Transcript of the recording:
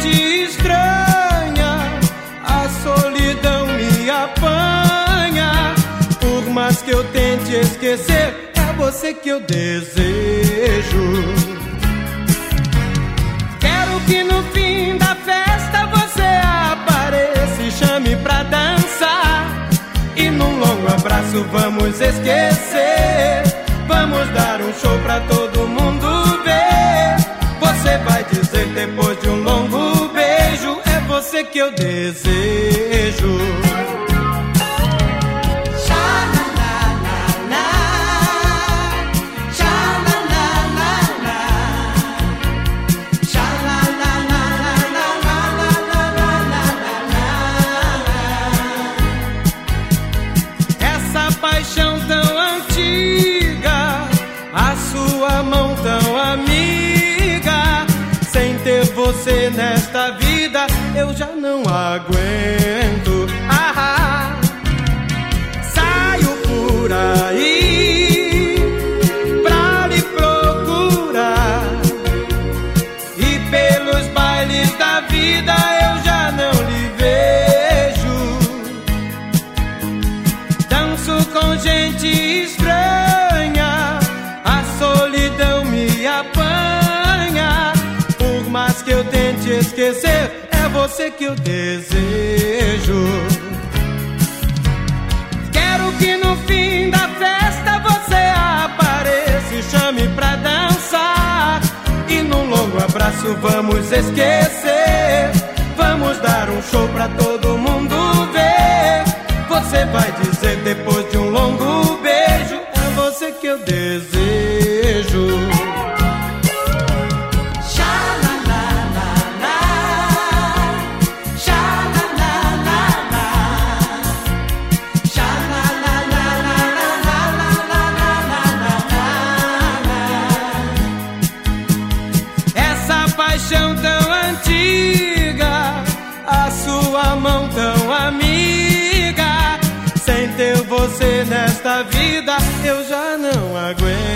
gente estranha, a solidão me apanha. Por mais que eu tente esquecer, é você que eu desejo. Quero que no fim da festa você apareça e chame pra dançar. E num longo abraço vamos esquecer. Você que eu desejo. Você nesta vida, eu já não aguento. Ah, saio por aí pra lhe procurar. E pelos bailes da vida eu já não lhe vejo. Danço com gente estranha, que eu tente esquecer, é você que eu desejo. Quero que no fim da festa você apareça e chame pra dançar. E num longo abraço vamos esquecer. Vamos dar um show pra todo mundo mão tão amiga. Sem ter você nesta vida, eu já não aguento.